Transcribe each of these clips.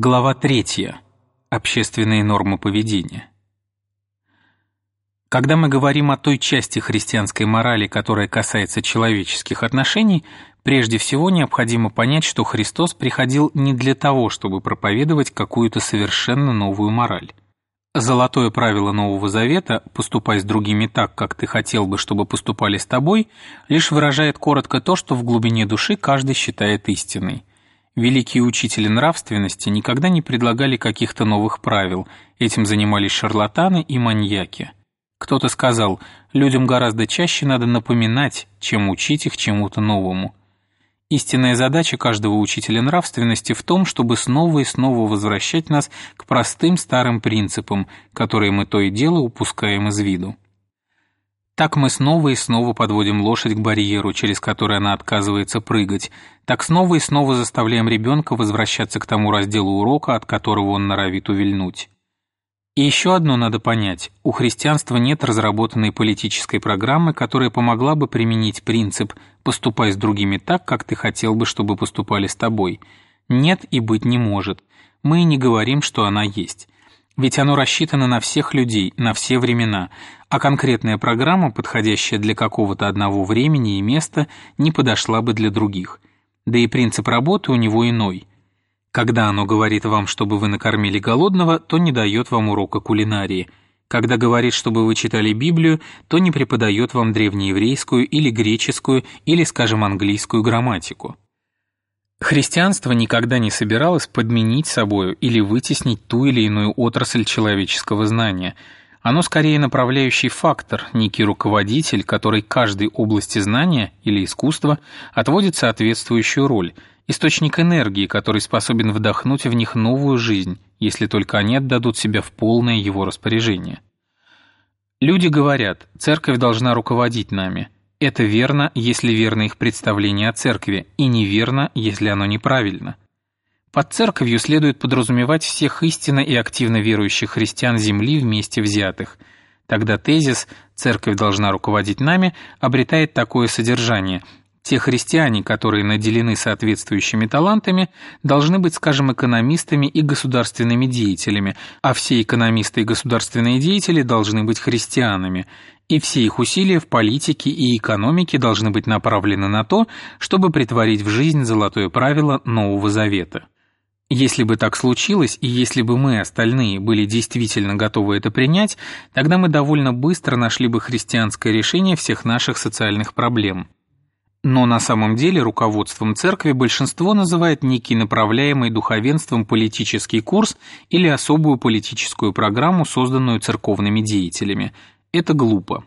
Глава 3. Общественные нормы поведения. Когда мы говорим о той части христианской морали, которая касается человеческих отношений, прежде всего необходимо понять, что Христос приходил не для того, чтобы проповедовать какую-то совершенно новую мораль. Золотое правило Нового Завета «поступай с другими так, как ты хотел бы, чтобы поступали с тобой» лишь выражает коротко то, что в глубине души каждый считает истиной. Великие учители нравственности никогда не предлагали каких-то новых правил, этим занимались шарлатаны и маньяки. Кто-то сказал, людям гораздо чаще надо напоминать, чем учить их чему-то новому. Истинная задача каждого учителя нравственности в том, чтобы снова и снова возвращать нас к простым старым принципам, которые мы то и дело упускаем из виду. Так мы снова и снова подводим лошадь к барьеру, через который она отказывается прыгать. Так снова и снова заставляем ребенка возвращаться к тому разделу урока, от которого он норовит увильнуть. И еще одно надо понять. У христианства нет разработанной политической программы, которая помогла бы применить принцип «поступай с другими так, как ты хотел бы, чтобы поступали с тобой». Нет и быть не может. Мы не говорим, что она есть. Ведь оно рассчитано на всех людей, на все времена, а конкретная программа, подходящая для какого-то одного времени и места, не подошла бы для других. Да и принцип работы у него иной. Когда оно говорит вам, чтобы вы накормили голодного, то не дает вам урока кулинарии. Когда говорит, чтобы вы читали Библию, то не преподает вам древнееврейскую или греческую или, скажем, английскую грамматику. Христианство никогда не собиралось подменить собою или вытеснить ту или иную отрасль человеческого знания. Оно скорее направляющий фактор, некий руководитель, который каждой области знания или искусства отводит соответствующую роль, источник энергии, который способен вдохнуть в них новую жизнь, если только они отдадут себя в полное его распоряжение. Люди говорят, церковь должна руководить нами – это верно, если верно их представление о церкви, и неверно, если оно неправильно. Под церковью следует подразумевать всех истинно и активно верующих христиан Земли вместе взятых. Тогда тезис «церковь должна руководить нами» обретает такое содержание – те христиане, которые наделены соответствующими талантами, должны быть, скажем, экономистами и государственными деятелями, а все экономисты и государственные деятели должны быть христианами, и все их усилия в политике и экономике должны быть направлены на то, чтобы притворить в жизнь золотое правило Нового Завета. Если бы так случилось, и если бы мы, остальные, были действительно готовы это принять, тогда мы довольно быстро нашли бы христианское решение всех наших социальных проблем. Но на самом деле руководством церкви большинство называет некий направляемый духовенством политический курс или особую политическую программу, созданную церковными деятелями. Это глупо.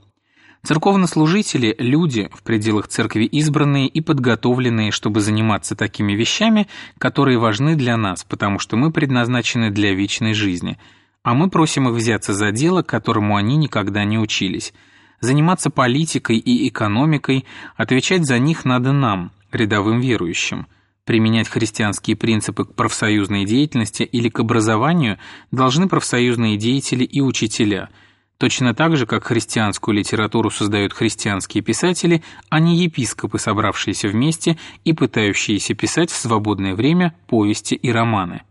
Церковнослужители – люди, в пределах церкви избранные и подготовленные, чтобы заниматься такими вещами, которые важны для нас, потому что мы предназначены для вечной жизни, а мы просим их взяться за дело, которому они никогда не учились – Заниматься политикой и экономикой, отвечать за них надо нам, рядовым верующим. Применять христианские принципы к профсоюзной деятельности или к образованию должны профсоюзные деятели и учителя – Точно так же, как христианскую литературу создают христианские писатели, а не епископы, собравшиеся вместе и пытающиеся писать в свободное время повести и романы.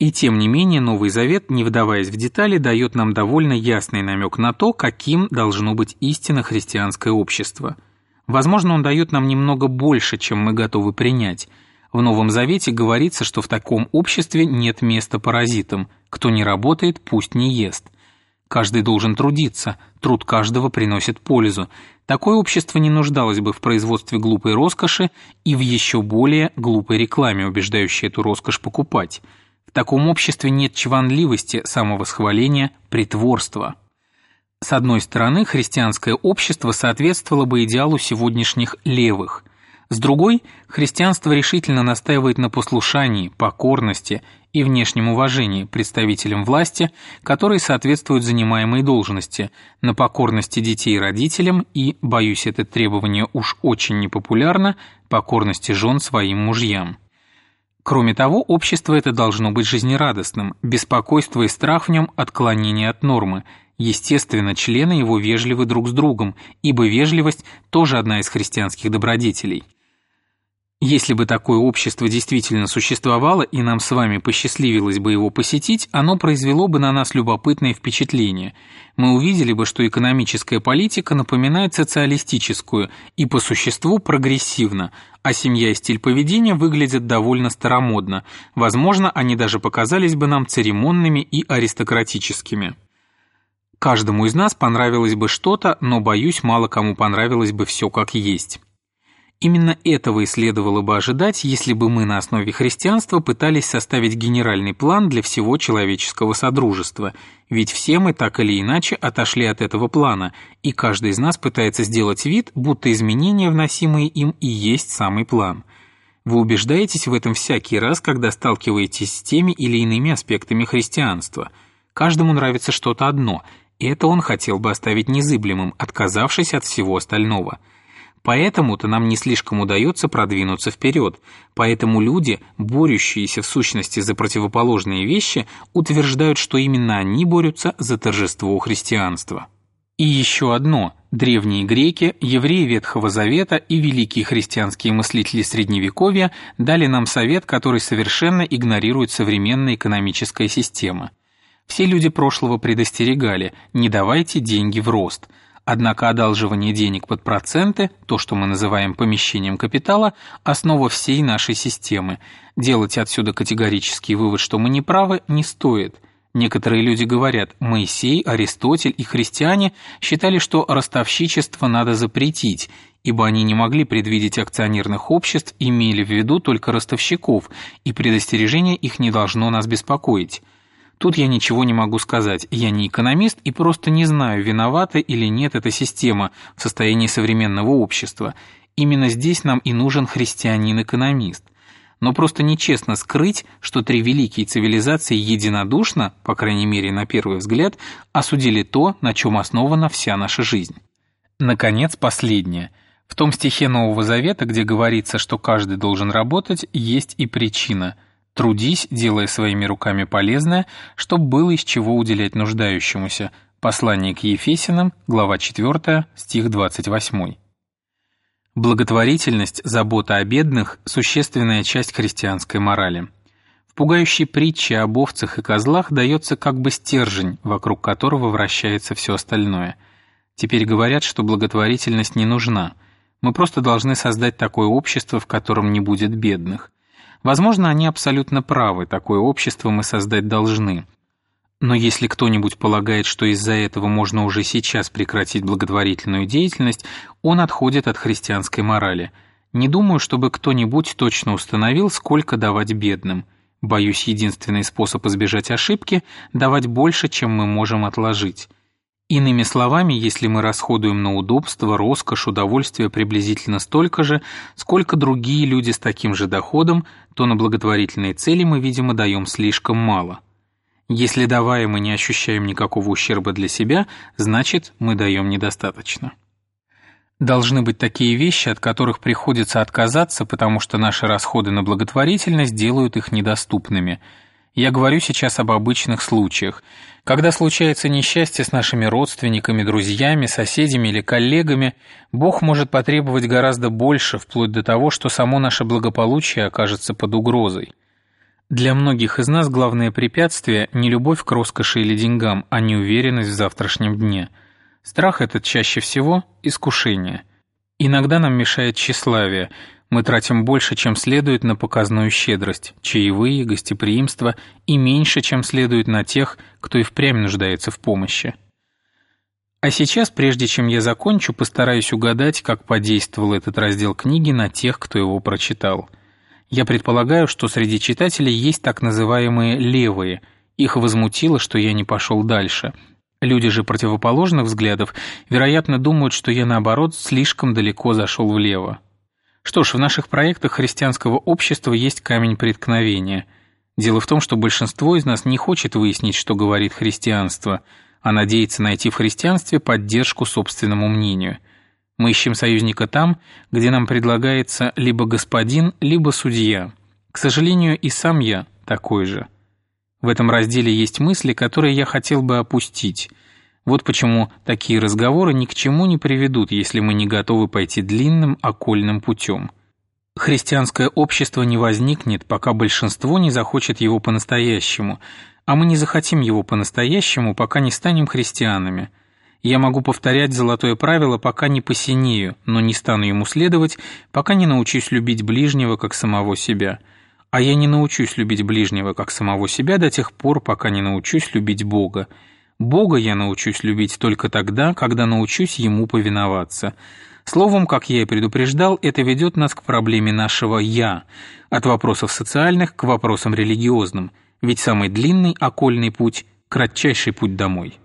И тем не менее Новый Завет, не вдаваясь в детали, дает нам довольно ясный намек на то, каким должно быть истинно христианское общество. Возможно, он дает нам немного больше, чем мы готовы принять. В Новом Завете говорится, что в таком обществе нет места паразитам. Кто не работает, пусть не ест. Каждый должен трудиться, труд каждого приносит пользу. Такое общество не нуждалось бы в производстве глупой роскоши и в еще более глупой рекламе, убеждающей эту роскошь покупать – в таком обществе нет чванливости, самовосхваления, притворства. С одной стороны, христианское общество соответствовало бы идеалу сегодняшних левых. С другой, христианство решительно настаивает на послушании, покорности и внешнем уважении представителям власти, которые соответствуют занимаемой должности, на покорности детей родителям и, боюсь, это требование уж очень непопулярно, покорности жен своим мужьям. Кроме того, общество это должно быть жизнерадостным, беспокойство и страх в нем – отклонение от нормы. Естественно, члены его вежливы друг с другом, ибо вежливость – тоже одна из христианских добродетелей. Если бы такое общество действительно существовало и нам с вами посчастливилось бы его посетить, оно произвело бы на нас любопытное впечатление. Мы увидели бы, что экономическая политика напоминает социалистическую и по существу прогрессивна, а семья и стиль поведения выглядят довольно старомодно. Возможно, они даже показались бы нам церемонными и аристократическими. Каждому из нас понравилось бы что-то, но, боюсь, мало кому понравилось бы все как есть. Именно этого и следовало бы ожидать, если бы мы на основе христианства пытались составить генеральный план для всего человеческого содружества, ведь все мы так или иначе отошли от этого плана, и каждый из нас пытается сделать вид, будто изменения, вносимые им, и есть самый план. Вы убеждаетесь в этом всякий раз, когда сталкиваетесь с теми или иными аспектами христианства. Каждому нравится что-то одно, и это он хотел бы оставить незыблемым, отказавшись от всего остального – Поэтому-то нам не слишком удается продвинуться вперед, поэтому люди, борющиеся в сущности за противоположные вещи, утверждают, что именно они борются за торжество христианства. И еще одно. Древние греки, евреи Ветхого Завета и великие христианские мыслители Средневековья дали нам совет, который совершенно игнорирует современная экономическая система. Все люди прошлого предостерегали «не давайте деньги в рост», Однако одалживание денег под проценты, то, что мы называем помещением капитала, основа всей нашей системы. Делать отсюда категорический вывод, что мы не правы, не стоит. Некоторые люди говорят, Моисей, Аристотель и христиане считали, что ростовщичество надо запретить, ибо они не могли предвидеть акционерных обществ, имели в виду только ростовщиков, и предостережение их не должно нас беспокоить. Тут я ничего не могу сказать, я не экономист и просто не знаю, виновата или нет эта система в состоянии современного общества. Именно здесь нам и нужен христианин-экономист. Но просто нечестно скрыть, что три великие цивилизации единодушно, по крайней мере на первый взгляд, осудили то, на чем основана вся наша жизнь. Наконец, последнее. В том стихе Нового Завета, где говорится, что каждый должен работать, есть и причина – Трудись, делая своими руками полезное, чтобы было из чего уделять нуждающемуся. Послание к Ефесиным, глава 4, стих 28. Благотворительность, забота о бедных – существенная часть христианской морали. В пугающей притче об овцах и козлах дается как бы стержень, вокруг которого вращается все остальное. Теперь говорят, что благотворительность не нужна. Мы просто должны создать такое общество, в котором не будет бедных. Возможно, они абсолютно правы, такое общество мы создать должны. Но если кто-нибудь полагает, что из-за этого можно уже сейчас прекратить благотворительную деятельность, он отходит от христианской морали. Не думаю, чтобы кто-нибудь точно установил, сколько давать бедным. Боюсь, единственный способ избежать ошибки – давать больше, чем мы можем отложить. Иными словами, если мы расходуем на удобство, роскошь, удовольствие приблизительно столько же, сколько другие люди с таким же доходом, то на благотворительные цели мы, видимо, даем слишком мало. Если давая мы не ощущаем никакого ущерба для себя, значит, мы даем недостаточно. Должны быть такие вещи, от которых приходится отказаться, потому что наши расходы на благотворительность делают их недоступными – я говорю сейчас об обычных случаях. Когда случается несчастье с нашими родственниками, друзьями, соседями или коллегами, Бог может потребовать гораздо больше, вплоть до того, что само наше благополучие окажется под угрозой. Для многих из нас главное препятствие – не любовь к роскоши или деньгам, а неуверенность в завтрашнем дне. Страх этот чаще всего – искушение. Иногда нам мешает тщеславие – мы тратим больше, чем следует на показную щедрость, чаевые, гостеприимство и меньше, чем следует на тех, кто и впрямь нуждается в помощи. А сейчас, прежде чем я закончу, постараюсь угадать, как подействовал этот раздел книги на тех, кто его прочитал. Я предполагаю, что среди читателей есть так называемые «левые». Их возмутило, что я не пошел дальше. Люди же противоположных взглядов, вероятно, думают, что я, наоборот, слишком далеко зашел влево. Что ж, в наших проектах христианского общества есть камень преткновения. Дело в том, что большинство из нас не хочет выяснить, что говорит христианство, а надеется найти в христианстве поддержку собственному мнению. Мы ищем союзника там, где нам предлагается либо господин, либо судья. К сожалению, и сам я такой же. В этом разделе есть мысли, которые я хотел бы опустить – вот почему такие разговоры ни к чему не приведут, если мы не готовы пойти длинным окольным путем. Христианское общество не возникнет, пока большинство не захочет его по-настоящему, а мы не захотим его по-настоящему, пока не станем христианами. Я могу повторять золотое правило, пока не посинею, но не стану ему следовать, пока не научусь любить ближнего, как самого себя. А я не научусь любить ближнего, как самого себя, до тех пор, пока не научусь любить Бога. Бога я научусь любить только тогда, когда научусь Ему повиноваться. Словом, как я и предупреждал, это ведет нас к проблеме нашего «я», от вопросов социальных к вопросам религиозным, ведь самый длинный окольный путь – кратчайший путь домой.